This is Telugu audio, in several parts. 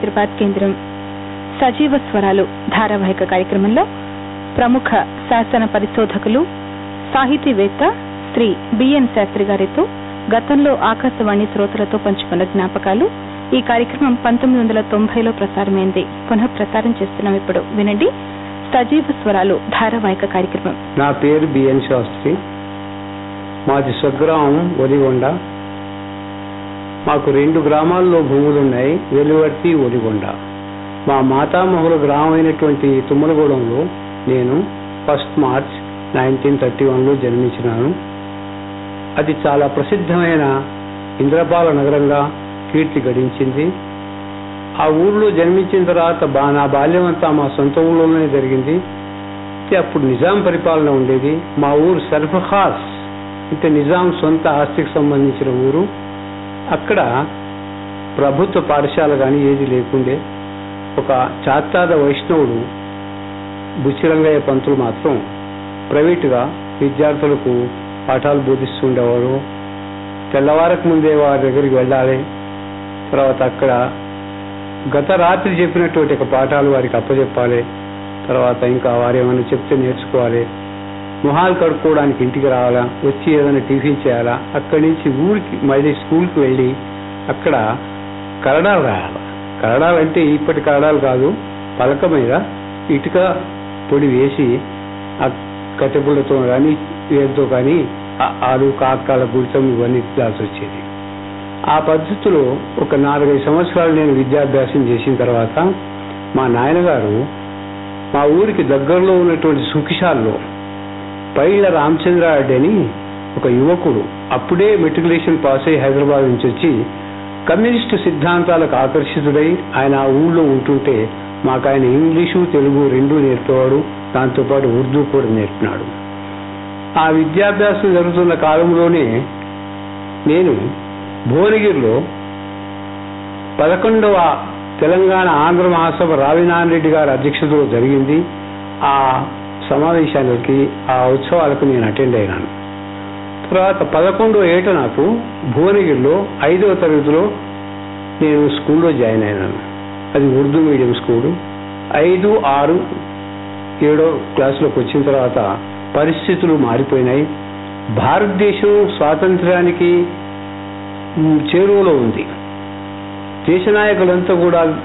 హైదరాబాద్ కేంద్రం. సజీవ స్వరాలు ధారావాహిక కార్యక్రమంలో ప్రముఖ శాసన పరిశోధకులు సాహితీవేత్త శ్రీ బిఎన్ శాస్త్రి గారితో గతంలో ఆకాశవాణి శ్రోతలతో పంచుకున్న జ్ఞాపకాలు ఈ కార్యక్రమం పంతొమ్మిది వందల తొంభైలో ప్రసారమైంది. పునః ప్రసారం చేస్తున్నాం ఇప్పుడు. వినండి. సజీవ స్వరాలు ధారావాహిక కార్యక్రమం. నా పేరు బిఎన్ శాస్త్రి. మాది స్వగ్రామం ఒలిగొండ. మాకు రెండు గ్రామాల్లో భూములు ఉన్నాయి వెలువర్తి ఒలిగొండ మా మాతామహుల గ్రామం అయినటువంటి తుమ్మలగూడెంలో నేను ఫస్ట్ మార్చ్ నైన్టీన్ థర్టీ వన్లో జన్మించినాను. అది చాలా ప్రసిద్ధమైన ఇంద్రపాల నగరంగా కీర్తి గడించింది. ఆ ఊర్లో జన్మించిన తర్వాత బా నా బాల్యం అంతా మా సొంత ఊళ్ళోనే జరిగింది. అయితే అప్పుడు నిజాం పరిపాలన ఉండేది. మా ఊరు సర్ఫఖాస్ అంటే నిజాం సొంత ఆస్తికి సంబంధించిన ఊరు. అక్కడ ప్రభుత్వ పాఠశాల కానీ ఏది లేకుండే ఒక చాత్తాద వైష్ణవుడు బుచ్చిరంగయ్య పంతులు మాత్రం ప్రైవేటుగా విద్యార్థులకు పాఠాలు బోధిస్తుండేవారు. తెల్లవారకు ముందే వారి దగ్గరికి వెళ్ళాలి. తర్వాత అక్కడ గత రాత్రి చెప్పినటువంటి ఒక పాఠాలు వారికి అప్పచెప్పాలి తర్వాత ఇంకా వారు ఏమైనా చెప్తే నేర్చుకోవాలి. మొహాలు కడుక్కోవడానికి ఇంటికి రావాలా? వచ్చి ఏదైనా టిఫిన్ చేయాలా? అక్కడి నుంచి ఊరికి మళ్ళీ స్కూల్కి వెళ్ళి అక్కడ కరడాలు రాయాలి. కరడాలు అంటే ఇప్పటి కరడాలు కాదు పలక మీద ఇటుక పొడి వేసి ఆ కట్టెపుల్లతో కానీ వేరుతో కానీ ఆరు ఆలు కాకాల గుడితం ఇవన్నీ దాల్సి వచ్చేది. ఆ పద్ధతిలో ఒక నాలుగైదు సంవత్సరాలు నేను విద్యాభ్యాసం చేసిన తర్వాత మా నాయనగారు మా ఊరికి దగ్గరలో ఉన్నటువంటి సుఖిశాల్లో పైళ్ళ రామచంద్ర అని ఒక యువకుడు అప్పుడే మెట్రికులేషన్ పాస్ అయ్యి హైదరాబాద్ నుంచి వచ్చి కమ్యూనిస్టు సిద్ధాంతాలకు ఆకర్షితుడై ఆయన ఆ ఊళ్ళో ఉంటుంటే మాకు ఆయన ఇంగ్లీషు తెలుగు రెండూ నేర్పేవాడు దాంతోపాటు ఉర్దూ కూడా నేర్పినాడు. ఆ విద్యాభ్యాసం జరుగుతున్న కాలంలోనే నేను భువనగిరిలో పదకొండవ తెలంగాణ ఆంధ్ర మహాసభ రావినారాయణ రెడ్డి గారి అధ్యక్షతలో జరిగింది. ఆ సమావేశానికి ఆ ఉత్సవాలకు నేను అటెండ్ అయినాను. తర్వాత పదకొండో ఏట నాకు భువనగిరిలో ఐదవ తరగతిలో నేను స్కూల్లో జాయిన్ అయినాను. అది ఉర్దూ మీడియం స్కూలు. ఐదు ఆరు ఏడో క్లాసులోకి వచ్చిన తర్వాత పరిస్థితులు మారిపోయినాయి. భారతదేశం స్వాతంత్రానికి చేరువలో ఉంది. దేశ నాయకులంతా కూడా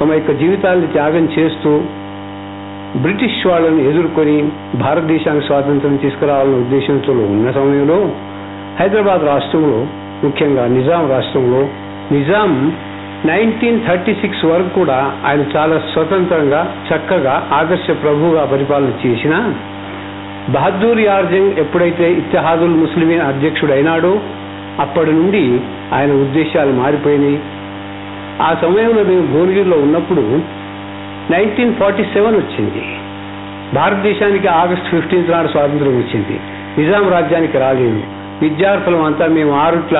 తమ యొక్క జీవితాలను త్యాగం చేస్తూ బ్రిటిష్ వాళ్ళను ఎదుర్కొని భారతదేశానికి స్వాతంత్రం తీసుకురావాలనే ఉద్దేశంతో ఉన్న సమయంలో హైదరాబాద్ రాష్ట్రంలో ముఖ్యంగా నిజాం రాష్ట్రంలో నిజాం నైన్టీన్ థర్టీ సిక్స్ వరకు కూడా ఆయన చాలా స్వతంత్రంగా చక్కగా ఆదర్శ ప్రభువుగా పరిపాలన చేసిన బహదూర్ యార్జంగ్ ఎప్పుడైతే ఇత్తహాదుల్ ముస్లిమీన్ అధ్యక్షుడు అయినాడో అప్పటి నుండి ఆయన ఉద్దేశాలు మారిపోయినాయి. ఆ సమయంలో మేము భువనగిరిలో ఉన్నప్పుడు నైన్టీన్ ఫార్టీ సెవెన్ వచ్చింది. భారతదేశానికి ఆగస్టు ఫిఫ్టీన్త్ నాడు స్వాతంత్రం వచ్చింది. నిజాం రాజ్యానికి రాలేదు. విద్యార్థులం అంతా మేము ఆరుట్ల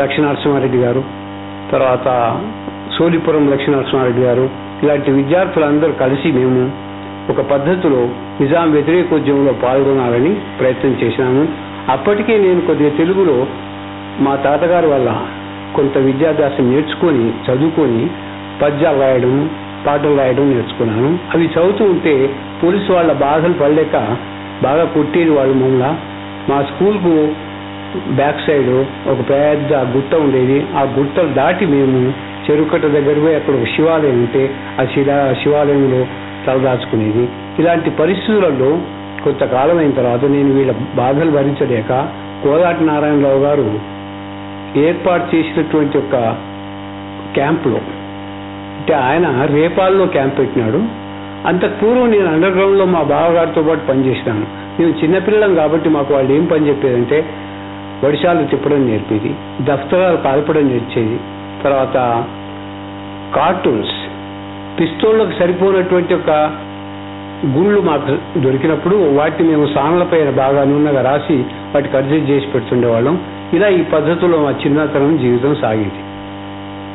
లక్ష్మీనరసింహారెడ్డి గారు తర్వాత సోలిపురం లక్ష్మీనరసింహారెడ్డి గారు ఇలాంటి విద్యార్థులందరూ కలిసి మేము ఒక పద్ధతిలో నిజాం వ్యతిరేకోద్యమంలో పాల్గొనాలని ప్రయత్నం చేశాము అప్పటికే నేను కొద్దిగా తెలుగులో మా తాతగారి వల్ల కొంత విద్యాభ్యాసం నేర్చుకొని చదువుకొని పద్యాలు రాయడం పాటలు రాయడం నేర్చుకున్నాను. అవి చదువుతూ ఉంటే పోలీసు వాళ్ళ బాధలు పడలేక బాగా కొట్టేది వాళ్ళు మమ్మల్ని. మా స్కూల్కు బ్యాక్ సైడ్ ఒక పెద్ద గుట్ట ఉండేది. ఆ గుట్టలు దాటి మేము చెరుకట్ట దగ్గర పోయి అక్కడ ఒక శివాలయం ఉంటే ఆ శిలా శివాలయంలో తలదాచుకునేది ఇలాంటి పరిస్థితులలో కొంతకాలం అయిన తర్వాత నేను వీళ్ళ బాధలు భరించలేక కోదాటి నారాయణరావు గారు ఏర్పాటు చేసినటువంటి ఒక క్యాంపులో అంటే ఆయన రేపాల్లో క్యాంప్ పెట్టినాడు. అంతకు పూర్వం నేను అండర్ గ్రౌండ్లో మా బావగారితో పాటు పనిచేసినాను. మేము చిన్నపిల్లం కాబట్టి మాకు వాళ్ళు ఏం పని చెప్పేదంటే వడిశాలు తిప్పడం నేర్పేది దఫ్తరాలు కాల్పడం నేర్చేది తర్వాత కార్టూన్స్. పిస్తోళ్ళకు సరిపోయినటువంటి ఒక గుళ్ళు మాకు దొరికినప్పుడు వాటిని మేము సానలపైన బాగా నూనెగా రాసి వాటికి అడ్జస్ట్ చేసి పెడుతుండేవాళ్ళం. ఇలా ఈ పద్ధతిలో మా చిన్నతనం జీవితం సాగింది.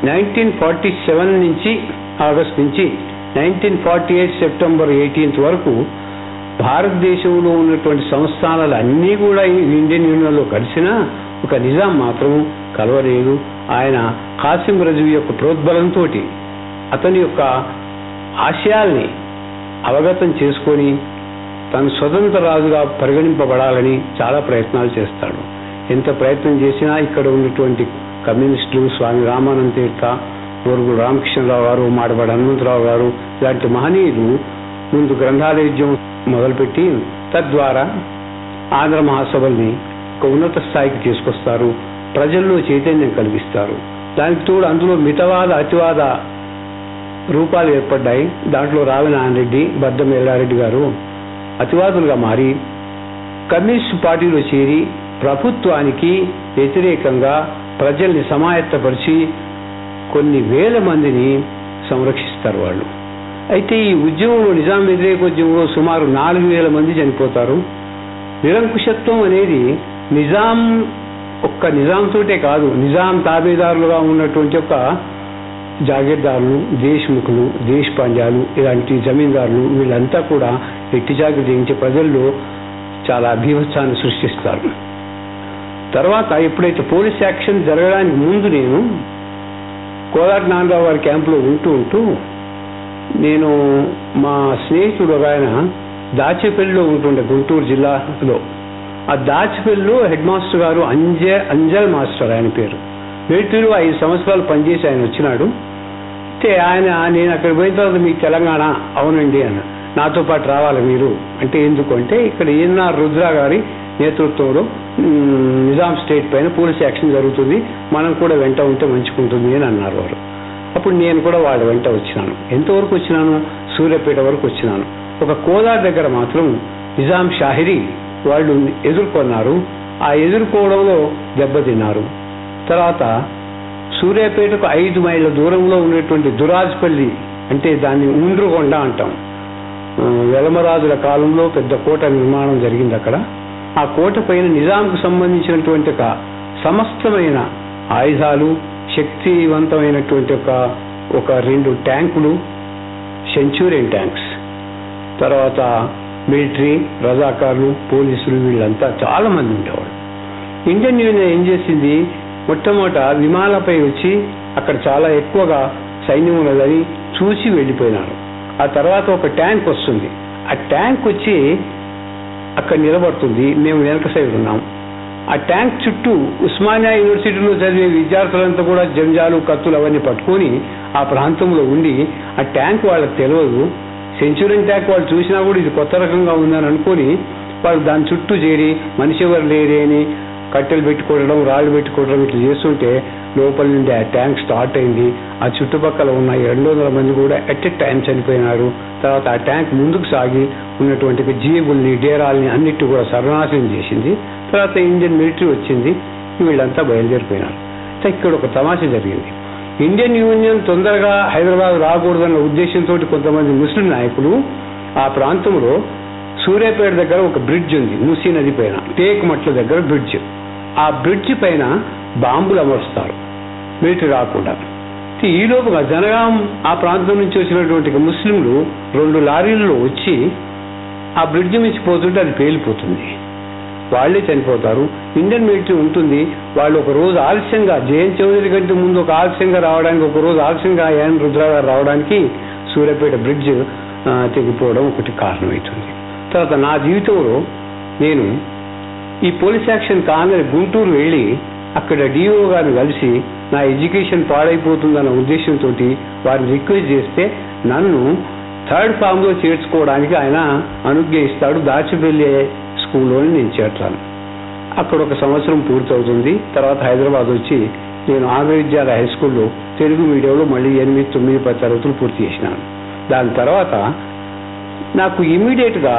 నైన్టీన్ ఫార్టీ సెవెన్ నుంచి ఆగస్ట్ నుంచి nineteen forty eight September eighteenth వరకు భారతదేశంలో ఉన్నటువంటి సంస్థానాలు అన్నీ కూడా ఇండియన్ యూనియన్లో కలిసినా ఒక నిజాం మాత్రం కలవలేదు. ఆయన కాసిం రజవి యొక్క ప్రోద్బలంతో అతని యొక్క ఆశయాల్ని అవగతం చేసుకొని తను స్వతంత్ర రాజుగా పరిగణింపబడాలని చాలా ప్రయత్నాలు చేస్తాడు. ఎంత ప్రయత్నం చేసినా ఇక్కడ ఉన్నటువంటి కమ్యూనిస్టులు స్వామి రామానంద తీర్థ ఓరుగుడు రామకృష్ణరావు గారు మాడవాడి హనుమంతరావు గారు ఇలాంటి మహనీయులు ముందు గ్రంథాలయోద్యమం మొదలుపెట్టి తద్వారా ఆంధ్ర మహాసభల్ని ఒక ఉన్నత స్థాయికి తీసుకొస్తారు. ప్రజల్లో చైతన్యం కలిగిస్తారు. దానికి తోడు అందులో మితవాద అతివాద రూపాలు ఏర్పడ్డాయి. దాంట్లో రావినారాయణరెడ్డి బద్దం ఎల్లారెడ్డి గారు అతివాదులుగా మారి కమ్యూనిస్ట్ పార్టీలో చేరి ప్రభుత్వానికి వ్యతిరేకంగా ప్రజల్ని సమాయత్తపరిచి కొన్ని వేల మందిని సంరక్షిస్తారు వాళ్ళు. అయితే ఈ ఉద్యమంలో నిజాం వ్యతిరేక ఉద్యమంలో సుమారు నాలుగు వేల మంది చనిపోతారు. నిరంకుశత్వం అనేది నిజాం ఒక్క నిజాంతోటే కాదు నిజాం తాబేదారులుగా ఉన్నటువంటి ఒక జాగీర్దారులు దేశ్ముఖులు దేశపాండ్యాలు ఇలాంటి జమీందారులు వీళ్ళంతా కూడా ఎట్టి జాగ్రత్త చేయించే ప్రజల్లో చాలా అభీభత్సాన్ని సృష్టిస్తారు. తర్వాత ఎప్పుడైతే పోలీస్ యాక్షన్ జరగడానికి ముందు నేను కోదాటి నాన్నరావు గారి క్యాంపులో ఉంటూ ఉంటూ నేను మా స్నేహితుడు ఒక ఆయన దాచేపల్లిలో ఉంటుండే గుంటూరు జిల్లాలో ఆ దాచేపల్లిలో హెడ్ మాస్టర్ గారు అంజే అంజల్ మాస్టర్ ఆయన పేరు. మిలిటరీలో ఐదు సంవత్సరాలు పనిచేసి ఆయన వచ్చినాడు. అయితే ఆయన నేను అక్కడ పోయిన తర్వాత మీకు తెలంగాణ అవునండి అన్న. నాతో పాటు రావాలి మీరు. అంటే ఎందుకు అంటే ఇక్కడ ఈఎన్ఆర్ రుద్రా గారి నేతృత్వంలో నిజాం స్టేట్ పైన పోలీస్ యాక్షన్ జరుగుతుంది. మనం కూడా వెంట ఉంటే మంచుకుంటుంది అని అన్నారు వారు. అప్పుడు నేను కూడా వాళ్ళ వెంట వచ్చినాను. ఎంతవరకు వచ్చినాను? సూర్యపేట వరకు వచ్చినాను. ఒక కోదార్ దగ్గర మాత్రం నిజాం షాహిరి వాళ్ళు ఎదుర్కొన్నారు. ఆ ఎదుర్కోవడంలో దెబ్బతిన్నారు. తర్వాత సూర్యాపేటకు ఐదు మైళ్ళ దూరంలో ఉన్నటువంటి దురాజ్పల్లి అంటే దాన్ని ఉండ్రుగొండ అంటాం. వెలమరాజుల కాలంలో పెద్ద కోట నిర్మాణం జరిగింది అక్కడ. ఆ కోట పైన నిజాంకు సంబంధించినటువంటి ఒక సమస్తమైన ఆయుధాలు శక్తివంతమైనటువంటి ఒక ఒక రెండు ట్యాంకులు సెంచూరియన్ ట్యాంక్స్. తర్వాత మిలిటరీ రజాకారులు పోలీసులు వీళ్ళంతా చాలా మంది ఉండేవాళ్ళు. ఇండియన్ యూనియన్ ఏం చేసింది? మొట్టమొదట విమానాలపై వచ్చి అక్కడ చాలా ఎక్కువగా సైన్యం ఉన్నదని చూసి వెళ్ళిపోయినారు. ఆ తర్వాత ఒక ట్యాంక్ వస్తుంది. ఆ ట్యాంక్ వచ్చి అక్కడ నిలబడుతుంది. మేము వెనక సైడ్ ఉన్నాం. ఆ ట్యాంక్ చుట్టూ ఉస్మానియా యూనివర్సిటీలో చదివే విద్యార్థులంతా కూడా జంజాలు కత్తులు అవన్నీ పట్టుకొని ఆ ప్రాంతంలో ఉండి ఆ ట్యాంక్ వాళ్ళకి తెలియదు సెంచురియన్ ట్యాంక్ వాళ్ళు చూసినా కూడా ఇది కొత్త రకంగా ఉందని అనుకొని వాళ్ళు దాని చుట్టూ చేరి మనిషి ఎవరు లేరే అని కట్టెలు పెట్టుకోవడం రాళ్ళు పెట్టుకోవడం ఇట్లా చేస్తుంటే లోపల నుండి ఆ ట్యాంక్ స్టార్ట్ అయింది. ఆ చుట్టుపక్కల ఉన్న రెండు వందల మంది కూడా ఎట్ ఎ టైం చనిపోయినారు. తర్వాత ఆ ట్యాంక్ ముందుకు సాగి ఉన్నటువంటి జీవుల్ని డేరాల్ని అన్నిటి కూడా సర్వనాశనం చేసింది. తర్వాత ఇండియన్ మిలిటరీ వచ్చింది. వీళ్ళంతా బయలుదేరిపోయినారు. ఇక్కడ ఒక తమాషా జరిగింది. ఇండియన్ యూనియన్ తొందరగా హైదరాబాద్ రాకూడదన్న ఉద్దేశంతో కొంతమంది ముస్లిం నాయకులు ఆ ప్రాంతంలో సూర్యాపేట దగ్గర ఒక బ్రిడ్జ్ ఉంది. మూసీ నది పైన టేక్ మట్ల దగ్గర బ్రిడ్జ్. ఆ బ్రిడ్జ్ పైన బాంబులు అమరుస్తారు. మిలిటరీ రాకుండా. ఈ లోపుగా జనగాం ఆ ప్రాంతం నుంచి వచ్చినటువంటి ముస్లింలు రెండు లారీల్లో వచ్చి ఆ బ్రిడ్జ్ నుంచి పోతుంటే అది పేలిపోతుంది. వాళ్ళే చనిపోతారు. ఇండియన్ మిలిటరీ ఉంటుంది. వాళ్ళు ఒక రోజు ఆలస్యంగా జయంత్ చౌదరి కంటే ముందు ఒక ఆలస్యంగా రావడానికి ఒక రోజు ఆలస్యంగా ఎన్ రుద్రా గారు రావడానికి సూర్యాపేట బ్రిడ్జ్ తెగిపోవడం ఒకటి కారణమవుతుంది. తర్వాత నా జీవితంలో నేను ఈ పోలీస్ యాక్షన్ కాంగ్రెస్ గుంటూరు వెళ్ళి అక్కడ డిఓ గారిని కలిసి నా ఎడ్యుకేషన్ పాడైపోతుందన్న ఉద్దేశంతో వారిని రిక్వెస్ట్ చేస్తే నన్ను థర్డ్ ఫామ్లో చేర్చుకోవడానికి ఆయన అనుజ్ఞయిస్తాడు దాచిపెళ్ళే స్కూల్లోని నేను చేర్చాను అక్కడ ఒక సంవత్సరం పూర్తవుతుంది. తర్వాత హైదరాబాద్ వచ్చి నేను ఆంధ్ర విద్యాలయ హై స్కూల్లో తెలుగు మీడియంలో మళ్ళీ ఎనిమిది తొమ్మిది పది తరగతులు పూర్తి చేసినాను. దాని తర్వాత నాకు ఇమ్మీడియట్గా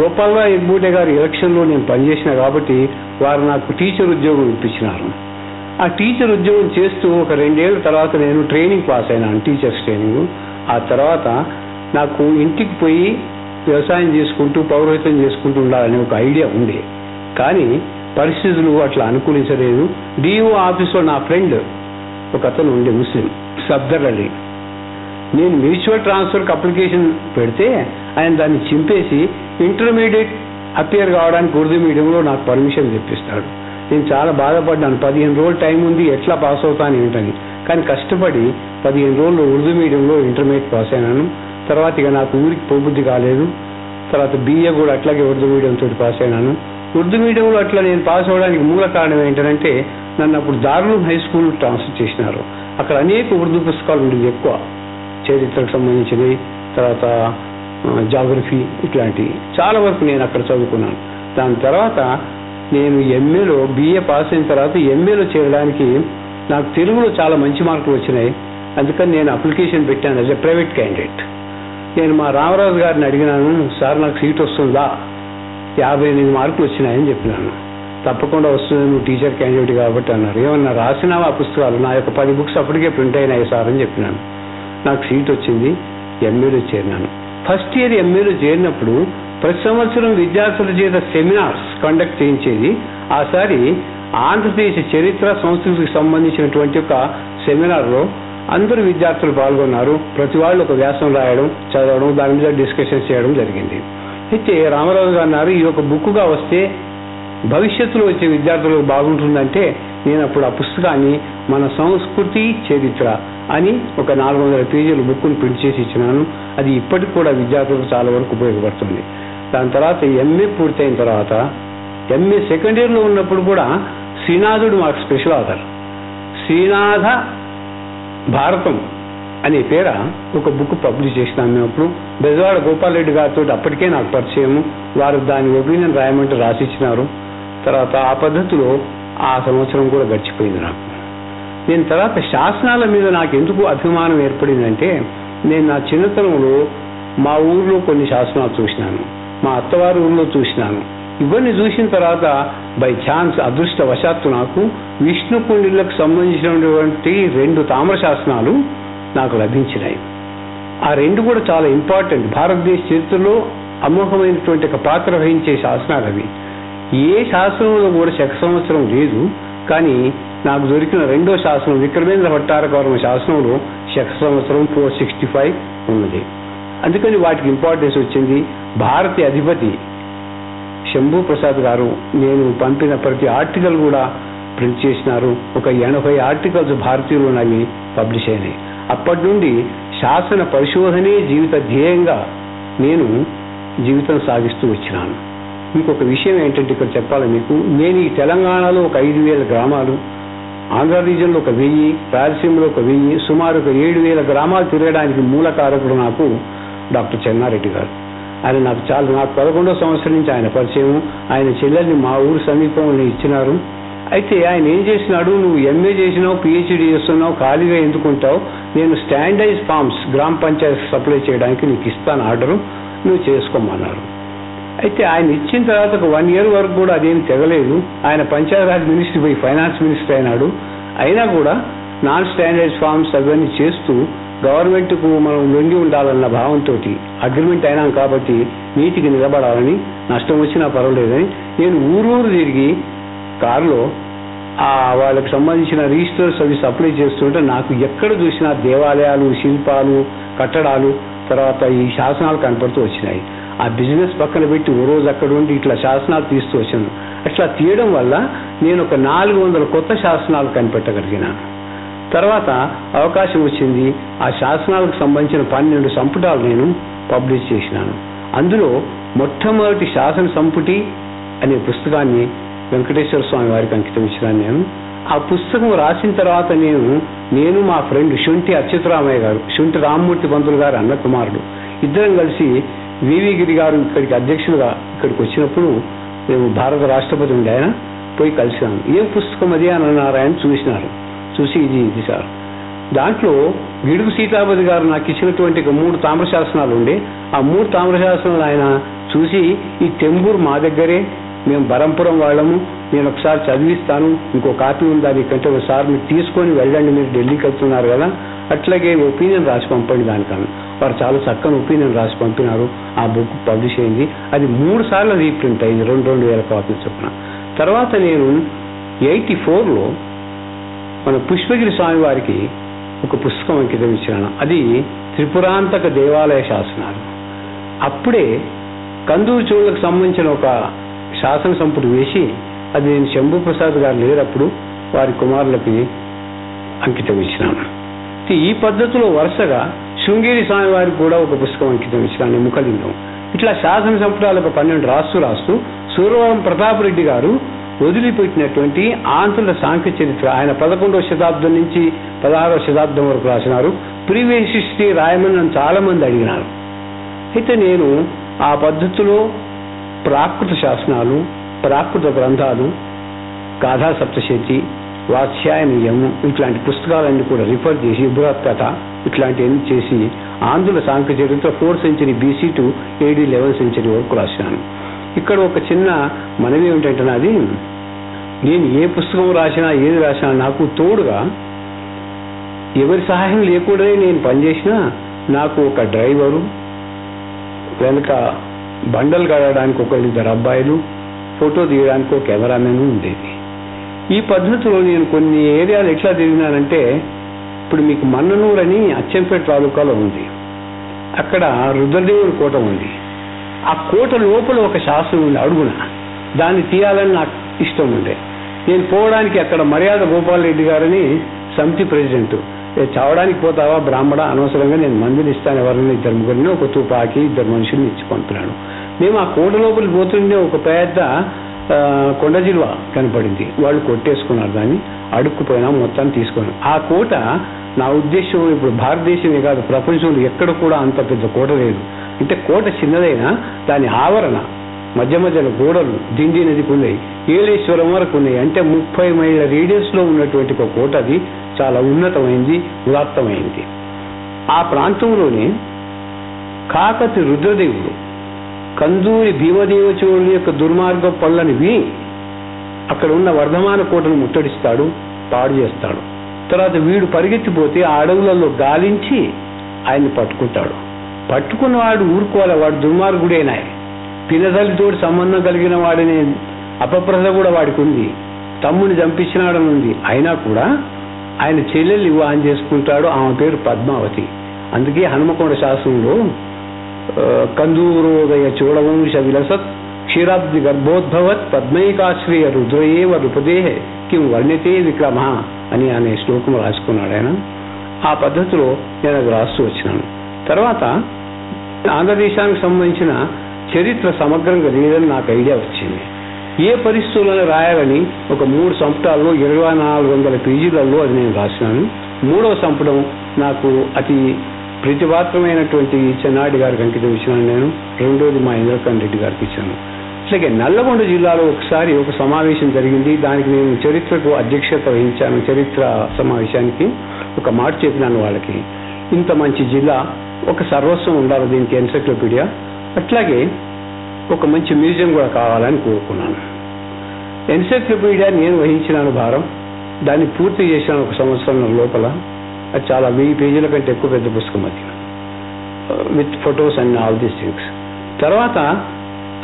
గోపాలరావు ఎగ్బూటే గారి ఎలక్షన్లో నేను పనిచేసిన కాబట్టి వారు నాకు టీచర్ ఉద్యోగం ఇప్పించినారు. ఆ టీచర్ ఉద్యోగం చేస్తూ ఒక రెండేళ్ళ తర్వాత నేను ట్రైనింగ్ పాస్ అయినాను టీచర్స్ ట్రైనింగ్ ఆ తర్వాత నాకు ఇంటికి పోయి వ్యవసాయం చేసుకుంటూ పౌరోహితం చేసుకుంటూ ఉండాలనే ఒక ఐడియా ఉంది కానీ పరిస్థితులు అట్లా అనుకూలించలేదు. డిఓ ఆఫీస్లో నా ఫ్రెండ్ ఒక అతను ఉండే ముస్లిం సబ్దర్ అలీ. నేను మ్యూచువల్ ట్రాన్స్ఫర్కి అప్లికేషన్ పెడితే ఆయన దాన్ని చింపేసి ఇంటర్మీడియట్ అపియర్ కావడానికి ఉర్దూ మీడియంలో నాకు పర్మిషన్ తెప్పిస్తాడు. నేను చాలా బాధపడ్డాను. పదిహేను రోజులు టైం ఉంది ఎట్లా పాస్ అవుతాను ఏంటని. కానీ కష్టపడి పదిహేను రోజులు ఉర్దూ మీడియంలో ఇంటర్మీడియట్ పాస్ అయినాను. తర్వాత ఇక నాకు ఊరికి పోబుద్ధి కాలేదు. తర్వాత బిఏ కూడా అట్లాగే ఉర్దూ మీడియం తోటి పాస్ అయినాను. ఉర్దూ మీడియంలో అట్లా నేను పాస్ అవ్వడానికి మూల కారణం ఏంటంటే నన్ను అప్పుడు దారుణం హై స్కూల్ ట్రాన్స్ఫర్ చేసినారు. అక్కడ అనేక ఉర్దూ పుస్తకాలు ఉండేవి ఎక్కువ. చరిత్రకు సంబంధించినవి తర్వాత జాగ్రఫీ ఇట్లాంటివి. చాలా వరకు నేను అక్కడ చదువుకున్నాను. దాని తర్వాత నేను ఎంఏలో బిఏ పాస్ అయిన తర్వాత ఎంఏలో చేరడానికి నాకు తెలుగులో చాలా మంచి మార్కులు వచ్చినాయి. అందుకని నేను అప్లికేషన్ పెట్టాను యాజ్ ఎ ప్రైవేట్ క్యాండిడేట్ నేను మా రామరాజు గారిని అడిగినాను సార్ నాకు సీట్ వస్తుందా? యాభై ఎనిమిది మార్కులు వచ్చినాయని చెప్పినాను. తప్పకుండా వస్తుంది నువ్వు టీచర్ క్యాండిడేట్ కాబట్టి అన్నారు. ఏమన్నా రాసినావా పుస్తకాలు? నా యొక్క పది బుక్స్ అప్పటికే ప్రింట్ అయినాయి సార్ అని చెప్పినాను. నాకు సీట్ వచ్చింది ఎంఏలో చేరినాను. ఫస్ట్ ఇయర్ ఎంఏలో చేరినప్పుడు ప్రతి సంవత్సరం విద్యార్థుల చేత సెమినార్స్ కండక్ట్ చేయించేది. ఆసారి ఆంధ్రప్రదేశ్ చరిత్ర సంస్కృతికి సంబంధించినటువంటి ఒక సెమినార్లో అందరు విద్యార్థులు పాల్గొన్నారు. ప్రతి వాళ్ళు ఒక వ్యాసం రాయడం చదవడం దాని మీద డిస్కషన్ చేయడం జరిగింది. అయితే రామారావు గారు అన్నారు ఈ ఒక బుక్గా వస్తే భవిష్యత్తులో వచ్చే విద్యార్థులకు బాగుంటుందంటే నేను అప్పుడు ఆ పుస్తకాన్ని మన సంస్కృతి చరిత్ర అని ఒక నాలుగు వందల పేజీల బుక్ను ప్రింట్ చేసి ఇచ్చినాను. అది ఇప్పటికి కూడా విద్యార్థులకు చాలా వరకు ఉపయోగపడుతుంది. దాని తర్వాత ఎంఏ పూర్తయిన తర్వాత ఎంఏ సెకండ్ ఇయర్లో ఉన్నప్పుడు కూడా శ్రీనాథుడు మాకు స్పెషల్ ఆథర్ శ్రీనాథ భారతం అనే పేర ఒక బుక్ పబ్లిష్ చేసినాం మేము అప్పుడు. బెజవాడ గోపాలరెడ్డి గారితో అప్పటికే నాకు పరిచయము. వారు దాని ఒపీనియన్ రాయమంటే రాసిచ్చినారు. తర్వాత ఆ పద్ధతిలో ఆ సంవత్సరం కూడా గడిచిపోయింది నాకు. నేను తర్వాత శాసనాల మీద నాకు ఎందుకు అభిమానం ఏర్పడిందంటే నేను నా చిన్నతనంలో మా ఊర్లో కొన్ని శాసనాలు చూసినాను. మా అత్తవారి ఊళ్ళో చూసినాను. ఇవన్నీ చూసిన తర్వాత బై ఛాన్స్ అదృష్టవశాత్తు నాకు విష్ణు కుండిలకు సంబంధించినటువంటి రెండు తామ్ర శాసనాలు నాకు లభించినాయి. ఆ రెండు కూడా చాలా ఇంపార్టెంట్ భారతదేశ చరిత్రలో అమోఘమైనటువంటి ఒక పాత్ర వహించే శాసనాలు అవి. ఏ శాసనంలో కూడా శక సంవత్సరం లేదు కానీ నాకు దొరికిన రెండో శాసనం విక్రమేంద్ర భట్టారకవర్మ శాసనంలో శక సంవత్సరం ఫోర్ సిక్స్టీ ఫైవ్ ఉన్నది. అందుకని వాటికి ఇంపార్టెన్స్ వచ్చింది. భారతీయ అధిపతి శంభూ ప్రసాద్ గారు నేను పంపిన ప్రతి ఆర్టికల్ కూడా ప్రింట్ చేసినారు. ఒక ఎనభై ఆర్టికల్స్ భారతీయులు అవి పబ్లిష్ అయినాయి. అప్పటి నుండి శాసన పరిశోధనే జీవిత ధ్యేయంగా నేను జీవితం సాగిస్తూ వచ్చినాను. ఇంకొక విషయం ఏంటంటే ఇక్కడ చెప్పాలి మీకు. నేను ఈ తెలంగాణలో ఒక ఐదు వేల గ్రామాలు ఆంధ్ర రీజన్లో ఒక వెయ్యి రాయలసీమలో ఒక వెయ్యి సుమారు ఒక ఏడు వేల గ్రామాలు తిరగడానికి మూల కారకుడు నాకు డాక్టర్ చెన్నారెడ్డి గారు. ఆయన నాకు చాలా నాకు పదకొండో సంవత్సరం నుంచి ఆయన పరిచయం. ఆయన చెల్లెల్ని మా ఊరు సమీపంలో ఇచ్చినారు. అయితే ఆయన ఏం చేసినాడు? నువ్వు ఎంఏ చేసినావు పిహెచ్డి చేస్తున్నావు ఖాళీగా ఎందుకుంటావు నేను స్టాండైజ్ ఫామ్స్ గ్రామ పంచాయత్ సప్లై చేయడానికి నీకు ఇస్తాను ఆర్డరు నువ్వు చేసుకోమన్నారు. అయితే ఆయన ఇచ్చిన తర్వాత ఒక వన్ ఇయర్ వరకు కూడా అదేం తెగలేదు. ఆయన పంచాయతీరాజ్ మినిస్టర్ పోయి ఫైనాన్స్ మినిస్టర్ అయినాడు. అయినా కూడా నాన్ స్టాండర్డ్ ఫార్మ్స్ అవన్నీ చేస్తూ గవర్నమెంట్కు మనం లొంగి ఉండాలన్న భావంతో అగ్రిమెంట్ అయినాం కాబట్టి నీతికి నిలబడాలని నష్టం వచ్చినా పర్వాలేదని నేను ఊరూరు తిరిగి కారులో ఆ వాళ్ళకి సంబంధించిన రిజిస్టర్స్ అవి సప్లై చేస్తుంటే నాకు ఎక్కడ చూసినా దేవాలయాలు శిల్పాలు కట్టడాలు తర్వాత ఈ శాసనాలు కనపడుతూ వచ్చినాయి. ఆ బిజినెస్ పక్కన పెట్టి ఓ రోజు అక్కడ ఉండి ఇట్లా శాసనాలు తీస్తూ వచ్చాను. అట్లా తీయడం వల్ల నేను ఒక నాలుగు వందల కొత్త శాసనాలు కనిపెట్టగలిగినాను తర్వాత అవకాశం వచ్చింది. ఆ శాసనాలకు సంబంధించిన పన్నెండు సంపుటాలు నేను పబ్లిష్ చేసినాను. అందులో మొట్టమొదటి శాసన సంపుటి అనే పుస్తకాన్ని వెంకటేశ్వర స్వామి వారికి అంకితం ఇచ్చినాను నేను. ఆ పుస్తకం రాసిన తర్వాత నేను నేను మా ఫ్రెండ్ శుంఠి అచ్యుతరామయ్య గారు శుంఠి రామ్మూర్తి పంతులు గారు అన్న కుమారుడు ఇద్దరం కలిసి వివి గిరి గారు ఇక్కడికి అధ్యక్షులుగా ఇక్కడికి వచ్చినప్పుడు మేము భారత రాష్ట్రపతి ఉండి ఆయన పోయి కలిసినాము ఏ పుస్తకం అది అని అన్నారు ఆయన చూసినారు. చూసి ఇది ఇది సార్ దాంట్లో గిడుగు సీతాపతి గారు నాకు ఇచ్చినటువంటి మూడు తామ్రశాసనాలు ఉండే. ఆ మూడు తామ్రశాసనాలు ఆయన చూసి ఈ తెంబూరు మా దగ్గరే మేము బరంపురం వాళ్ళము నేను ఒకసారి చదివిస్తాను ఇంకో కాపీ ఉందా కంటే ఒకసారి మీరు తీసుకొని వెళ్ళండి మీరు ఢిల్లీకి వెళ్తున్నారు కదా. అట్లాగే ఒపీనియన్ రాసి పంపండి దానికన్నా. వారు చాలా చక్కని ఒపీనియన్ రాసి పంపినారు. ఆ బుక్ పబ్లిష్ అయింది. అది మూడు సార్లు రీప్రింట్ అయింది రెండు రెండు వేల కాపీలు చొప్పున. తర్వాత నేను ఎయిటీ ఫోర్లో మన పుష్పగిరి స్వామి వారికి ఒక పుస్తకం అంకితం ఇచ్చినాను అది త్రిపురాంతక దేవాలయ శాసనాలు. అప్పుడే కందూరు చోళ్ళకు సంబంధించిన ఒక శాసన సంపుటి వేసి అది నేను శంభు ప్రసాద్ గారు లేనప్పుడు వారి కుమారులకి అంకితం ఇచ్చినాను. ఈ పద్ధతిలో వరుసగా శృంగేరి స్వామి వారికి కూడా ఒక పుస్తకం అంకితం ఇచ్చినాను. ముఖలింగం. ఇట్లా శాసన సంపుటాలకు పన్నెండు రాస్తూ రాస్తూ సూరవరం ప్రతాప్ రెడ్డి గారు వదిలిపెట్టినటువంటి ఆంధ్రుల సాంఖ్య చరిత్ర. ఆయన పదకొండవ శతాబ్దం నుంచి పదహారవ శతాబ్దం వరకు రాసినారు. ప్రీవియస్ హిస్టరీ రాయమని నన్ను చాలా మంది అడిగినారు. అయితే నేను ఆ పద్ధతిలో ప్రాకృత శాసనాలు ప్రాకృత గ్రంథాలు గాథా సప్తశతి వాత్స్యాయనీయము ఇట్లాంటి పుస్తకాలన్నీ కూడా రిఫర్ చేసి బృహత్ కథ ఇట్లాంటివన్నీ చేసి ఆంధ్రుల సాంఖ్య చరిత్ర fourth century BC to AD eleven century వరకు రాసినాను. ఇక్కడ ఒక చిన్న మనవి ఏమిటంటే నాది నేను ఏ పుస్తకం రాసినా ఏది రాసినా నాకు తోడుగా ఎవరి సహాయం లేకుండానే నేను పనిచేసినా నాకు ఒక డ్రైవరు వెనుక బండలు కడగడానికి ఒక ఇద్దరు అబ్బాయిలు ఫోటో తీయడానికి ఒక కెమెరామెన్ ఉండేది. ఈ పద్ధతిలో నేను కొన్ని ఏరియాలు ఎట్లా తిరిగినానంటే ఇప్పుడు మీకు మన్ననూరు అని అచ్చంపేట తాలూకాలో ఉంది. అక్కడ రుద్రదేవుడి కోట ఉంది. ఆ కోట లోపల ఒక శాస్త్రం ఉంది అడుగున. దాన్ని తీయాలని నాకు ఇష్టం ఉండే. నేను పోవడానికి అక్కడ మర్యాద గోపాల్ రెడ్డి గారని సమితి ప్రెసిడెంట్. చావడానికి పోతావా బ్రాహ్మణ? అనవసరంగా నేను మందులు ఇస్తాను ఎవరిని? ఇద్దరు ముగ్గురిని ఒక తుపాకి ఇద్దరు మనుషుల్ని ఇచ్చి పంపినాడు మేము ఆ కోట లోపలికి పోతుండే ఒక పెద్ద ఆ, కొండ జిల్వ కనపడింది. వాళ్ళు కొట్టేసుకున్నారు దాన్ని అడుక్కుపోయినా మొత్తాన్ని తీసుకున్నాం ఆ కోట నా ఉద్దేశం ఇప్పుడు భారతదేశమే కాదు ప్రపంచంలో ఎక్కడ కూడా అంత పెద్ద కోట లేదు. అంటే కోట చిన్నదైనా దాని ఆవరణ మధ్య మధ్యలో గోడలు దిండి నదికి ఉన్నాయి ఏలేశ్వరం వరకు ఉన్నాయి. అంటే ముప్పై మైళ్ళ రేడియస్లో ఉన్నటువంటి ఒక కోట అది చాలా ఉన్నతమైంది ఉదాత్తమైంది ఆ ప్రాంతంలోనే కాకతి రుద్రదేవుడు కందూరి భీమదేవచూరుని యొక్క దుర్మార్గ పళ్ళని విని అక్కడ ఉన్న వర్ధమాన కోటను ముట్టడిస్తాడు పాడు చేస్తాడు. తర్వాత వీడు పరిగెత్తిపోతే ఆ అడవులలో గాలించి ఆయన్ని పట్టుకుంటాడు. పట్టుకున్నవాడు ఊరుకోవాలి వాడు దుర్మార్గుడేనాయ్ పినతల్లితోటి సంబంధం కలిగిన వాడిని అపప్రద కూడా వాడికి ఉంది. తమ్ముని చంపించినాడని ఉంది. అయినా కూడా ఆయన చెల్లెలు వివాహం చేసుకుంటాడు. ఆమె పేరు పద్మావతి. అందుకే హనుమకొండ శాసనంలో కందూరోదయ చూడవంశ విలసత్ క్షీరాబ్ది గర్భోద్భవత్ పద్మైకాశ్రయ రుద్రయేవ రుపదేహ కిం వర్ణితే విక్రమ. అని అనే శ్లోకం రాసుకున్నాడు ఆయన. ఆ పద్ధతిలో నేను అది రాస్తూ వచ్చినాను. తర్వాత ఆంధ్రదేశానికి సంబంధించిన చరిత్ర సమగ్రంగా లేదని నాకు ఐడియా వచ్చింది. ఏ పరిస్థితులను రాయాలని ఒక మూడు సంపుటాల్లో ఇరవై నాలుగు వందల పేజీలలో అది నేను రాసినాను. మూడవ సంపుటం నాకు అతి ప్రతిపాత్రమైనటువంటి చెన్నాడి గారికి అంకితం ఇచ్చినాను నేను. రెండోది మా ఇంద్రకాంత్ రెడ్డి గారికి ఇచ్చాను. అట్లాగే నల్లగొండ జిల్లాలో ఒకసారి ఒక సమావేశం జరిగింది. దానికి నేను చరిత్రకు అధ్యక్షత వహించాను. చరిత్ర సమావేశానికి ఒక మాట చెప్పినాను వాళ్ళకి. ఇంత మంచి జిల్లా ఒక సర్వస్వం ఉండాలి దీనికి ఎన్సైక్లోపీడియా అట్లాగే ఒక మంచి మ్యూజియం కూడా కావాలని కోరుకున్నాను. ఎన్సైక్లోపీడియా నేను వహించినాను భారం. దాన్ని పూర్తి చేశాను ఒక సంవత్సరం లోపల. అది చాలా వెయ్యి పేజీల కంటే ఎక్కువ పెద్ద పుస్తకం అది. With photos and all these things తర్వాత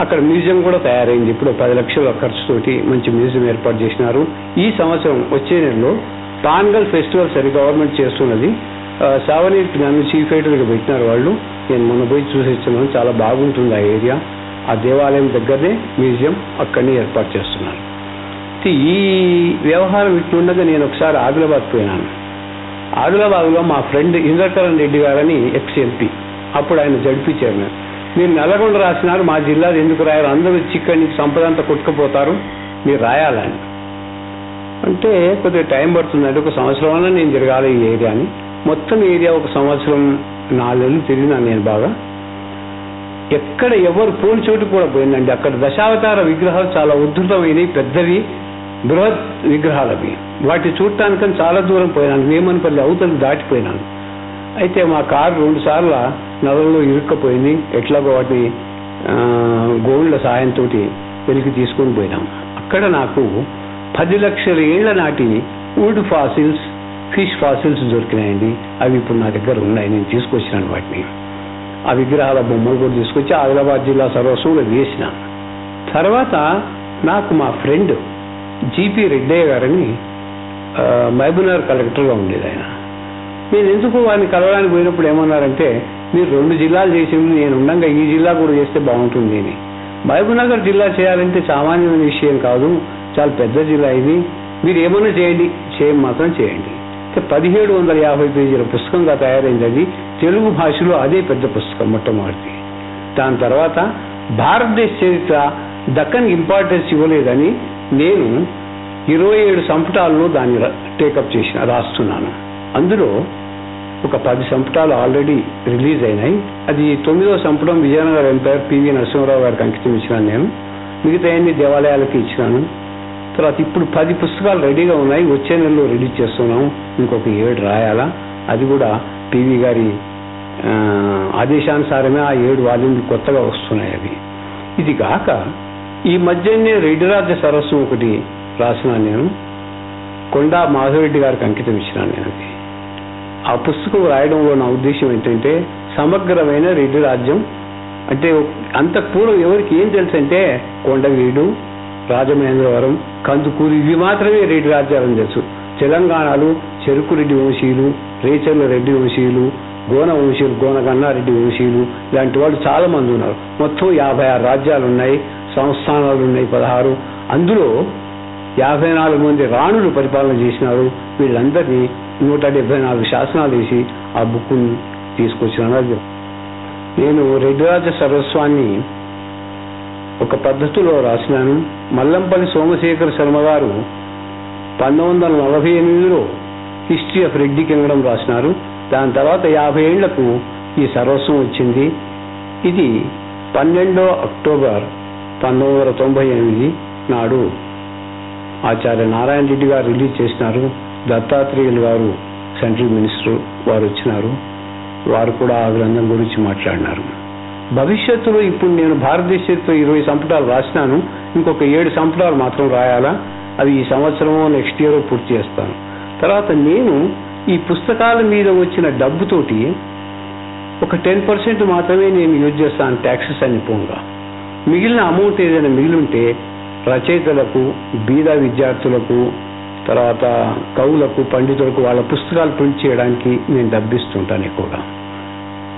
అక్కడ మ్యూజియం కూడా తయారైంది. ఇప్పుడు పది లక్షల ఖర్చుతోటి మంచి మ్యూజియం ఏర్పాటు చేసినారు. ఈ సంవత్సరం వచ్చే నెలలో పాన్గల్ ఫెస్టివల్ సరి గవర్నమెంట్ చేస్తున్నది. సావనీర్ నన్ను చీఫ్ ఎడిటర్గా పెట్టినారు వాళ్ళు. నేను మొన్న పోయి చూసిస్తున్నాను చాలా బాగుంటుంది ఆ ఏరియా. ఆ దేవాలయం దగ్గరనే మ్యూజియం అక్కడనే ఏర్పాటు చేస్తున్నారు. ఈ వ్యవహారం ఇట్లుండగా నేను ఒకసారి ఆదిలాబాద్ పోయినాను. ఆదిలాబాద్లో మా ఫ్రెండ్ ఇంద్రకరణ్ రెడ్డి గారని ఎక్స్ ఎంపీ అప్పుడు ఆయన జడ్పీ చైర్మన్. మీరు నల్లగొండ రాసినారు మా జిల్లాలో ఎందుకు రాయరు? అందరూ వచ్చి ఇక్కడ సంపద అంతా కొట్టుకుపోతారు. మీరు రాయాలని అంటే కొద్దిగా టైం పడుతుంది. అంటే ఒక సంవత్సరం వల్ల నేను తిరగాలి ఈ ఏరియాని. మొత్తం ఏరియా ఒక సంవత్సరం నాలుగు తిరిగినాను నేను బాగా. ఎక్కడ ఎవరు పోని చోటు కూడా పోయిందండి. అక్కడ దశావతార విగ్రహాలు చాలా ఉద్ధృతమైనవి పెద్దవి బృహత్ విగ్రహాలు అవి వాటి చూడటానికని చాలా దూరం పోయినాను. వేమనపల్లి అవతలు దాటిపోయినాను. అయితే మా కారు రెండు సార్లు నదుల్లో ఇరుక్కపోయింది. ఎట్లాగో వాటిని ఆ, గోవుల సాయంతో వెలికి తీసుకొని పోయినాం. అక్కడ నాకు పది లక్షల ఏళ్ళ నాటి వుడ్ ఫాసిల్స్ ఫిష్ ఫాసిల్స్ దొరికినాయండి. అవి ఇప్పుడు నా దగ్గర ఉన్నాయి. నేను తీసుకొచ్చినాను వాటిని. ఆ విగ్రహాల బొమ్మలు కూడా తీసుకొచ్చి ఆదిలాబాద్ జిల్లా సర్వస్వంలో వేసిన. తర్వాత నాకు మా ఫ్రెండ్ జీపీ రెడ్డయ్య గారని మహబూనగర్ కలెక్టర్గా ఉండేది ఆయన. నేను ఎందుకు వారిని కలవడానికి పోయినప్పుడు ఏమన్నారంటే మీరు రెండు జిల్లాలు చేసింది నేను ఉండగా ఈ జిల్లా కూడా చేస్తే బాగుంటుంది అని. మహబూబ్నగర్ జిల్లా చేయాలంటే సామాన్యమైన విషయం కాదు చాలా పెద్ద జిల్లా ఇది. మీరు ఏమన్నా చేయండి చేయం మాత్రం చేయండి. పదిహేడు వందల యాభై పేజీల పుస్తకంగా తయారైంది అది. తెలుగు భాషలో అదే పెద్ద పుస్తకం మొట్టమొదటి దాని తర్వాత భారతదేశ చరిత్ర దక్కన్ ఇంపార్టెన్స్ ఇవ్వలేదని నేను ఇరవై ఏడు సంపుటాల్లో దాన్ని టేకప్ చేసిన రాస్తున్నాను. అందులో ఒక పది సంపుటాలు ఆల్రెడీ రిలీజ్ అయినాయి. అది తొమ్మిదో సంపుటం Vijayanagar empire P V Narasimha Rao గారికి అంకితం ఇచ్చినాను నేను. మిగతా అన్ని దేవాలయాలకి ఇచ్చినాను. తర్వాత ఇప్పుడు పది పుస్తకాలు రెడీగా ఉన్నాయి. వచ్చే నెలలో రిలీజ్ చేస్తున్నాం ఇంకొక ఏడు రాయాలా. అది కూడా పివి గారి ఆదేశానుసారమే ఆ ఏడు వాల్యూమ్లు కొత్తగా వస్తున్నాయి అవి. ఇది కాక ఈ మధ్యనే రెడ్డిరాజ సరస్సు ఒకటి రాసినాను నేను. కొండా మాధవరెడ్డి గారికి అంకితం ఇచ్చినాను నేను అది. ఆ పుస్తకం రాయడంలో నా ఉద్దేశం ఏంటంటే సమగ్రమైన రెడ్డి రాజ్యం. అంటే అంత పూర్వం ఎవరికి ఏం తెలుసు అంటే కొండవీడు రాజమహేంద్రవరం కందుకూరు ఇవి మాత్రమే రెడ్డి రాజ్యాలని తెలుసు. తెలంగాణలో చెరుకు రెడ్డి వంశీయులు రేచర్ల రెడ్డి వంశీయులు గోన వంశీయులు గోన గన్నారెడ్డి వంశీయులు ఇలాంటి వాళ్ళు చాలా మంది ఉన్నారు. మొత్తం యాభై ఆరు రాజ్యాలు ఉన్నాయి సంస్థానాలు ఉన్నాయి పదహారు. అందులో యాభై నాలుగు మంది రాణులు పరిపాలన చేసినారు. వీళ్ళందరినీ నూట డెబ్బై నాలుగు శాసనాలు వేసి ఆ బుక్ని తీసుకొచ్చినాను నేను రెడ్డిరాజ సర్వస్వాన్ని ఒక పద్ధతిలో రాసినాను. మల్లంపల్లి సోమశేఖర శర్మ గారు పంతొమ్మిది వందల నలభై ఎనిమిదిలో హిస్టరీ ఆఫ్ రెడ్డి కింగడం రాసినారు. దాని తర్వాత యాభై ఏళ్ళకు ఈ సర్వస్వం వచ్చింది. ఇది పన్నెండో అక్టోబర్ పంతొమ్మిది వందల తొంభై ఎనిమిది నాడు ఆచార్య నారాయణ రెడ్డి గారు రిలీజ్ చేసినారు. దత్తాత్రేయులు గారు సెంట్రల్ మినిస్టర్ వారు వచ్చినారు. వారు కూడా ఆ గ్రంథం గురించి మాట్లాడినారు. భవిష్యత్తులో ఇప్పుడు నేను భారతదేశంతో ఇరవై సంపుటాలు రాసినాను. ఇంకొక ఏడు సంపుటాలు మాత్రం రాయాలా? అవి ఈ సంవత్సరమో నెక్స్ట్ ఇయర్ పూర్తి చేస్తాను. తర్వాత నేను ఈ పుస్తకాల మీద వచ్చిన డబ్బుతోటి ఒక టెన్ పర్సెంట్ మాత్రమే నేను యూజ్ చేస్తాను ట్యాక్సెస్ అని పోగా. మిగిలిన అమౌంట్ ఏదైనా మిగిలి ఉంటే రచయితలకు బీద విద్యార్థులకు తర్వాత కవులకు పండితులకు వాళ్ళ పుస్తకాలు ప్రింట్ చేయడానికి నేను డబ్బిస్తుంటాను ఎక్కువగా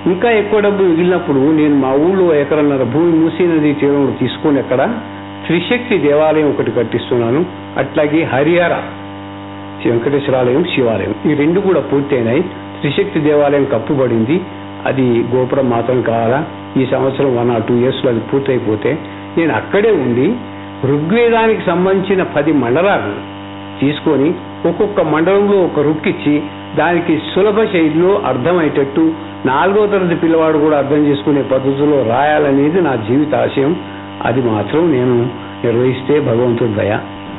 ఇంకా ఎక్కువ డబ్బు మిగిలినప్పుడు నేను మా ఊళ్ళో ఎకరన్నర భూమి మూసీ నది తీరంలో తీసుకొని అక్కడ త్రిశక్తి దేవాలయం ఒకటి కట్టిస్తున్నాను. అట్లాగే హరిహర శ్రీ వెంకటేశ్వరాలయం శివాలయం. ఈ రెండు కూడా పూర్తయినాయి. త్రిశక్తి దేవాలయం కప్పుబడింది. అది గోపురం మాత్రం కావాలా? ఈ సంవత్సరం వన్ ఆర్ టూ ఇయర్స్లో అది పూర్తయిపోతే నేను అక్కడే ఉండి ఋగ్వేదానికి సంబంధించిన పది మండలాలు తీసుకొని ఒక్కొక్క మండలంలో ఒక రుక్కిచ్చి దానికి సులభ శైలిలో అర్థమయ్యేటట్టు నాలుగో తరగతి పిల్లవాడు కూడా అర్థం చేసుకునే పద్ధతిలో రాయాలనేది నా జీవిత ఆశయం. అది మాత్రం నేను నిర్వహిస్తే భగవంతుడి దయ.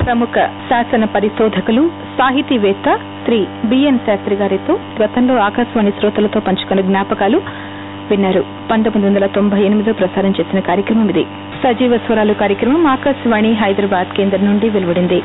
ప్రముఖ శాసన పరిశోధకులు సాహితీవేత్త శ్రీ బిఎన్ శాస్త్రి గారితో గతంలో ఆకాశవాణి శ్రోతలతో పంచుకున్న జ్ఞాపకాలు విన్నారు. పంతొమ్మిది వందల తొంభై ఎనిమిదిలో ప్రసారం చేసిన కార్యక్రమం ఇది. సజీవ స్వరాలు కార్యక్రమం ఆకాశవాణి హైదరాబాద్ కేంద్రం నుండి వెలువడింది.